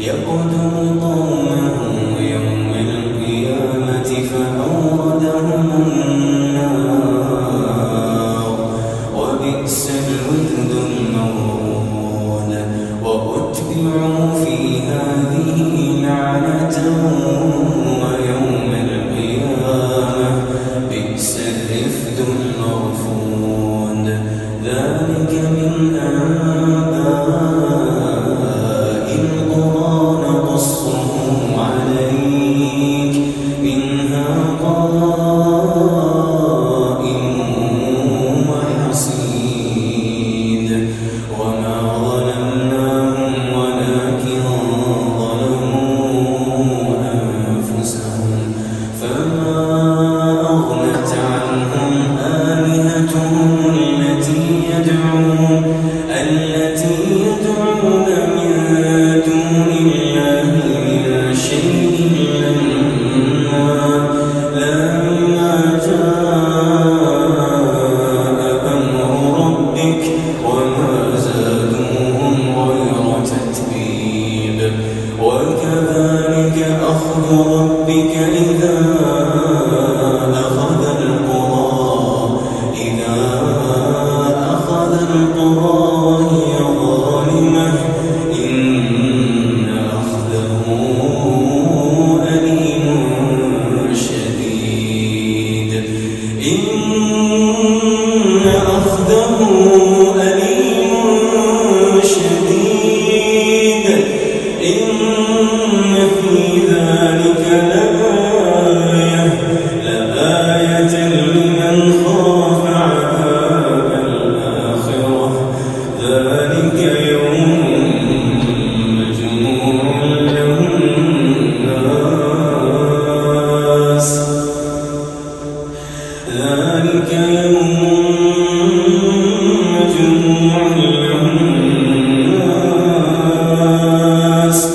يقدم قومه يوم القيامة فأوردهم النار. وبئس الود المرون وأتبعوا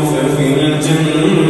الخلود ففي الجنة.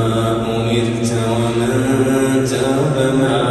ربنا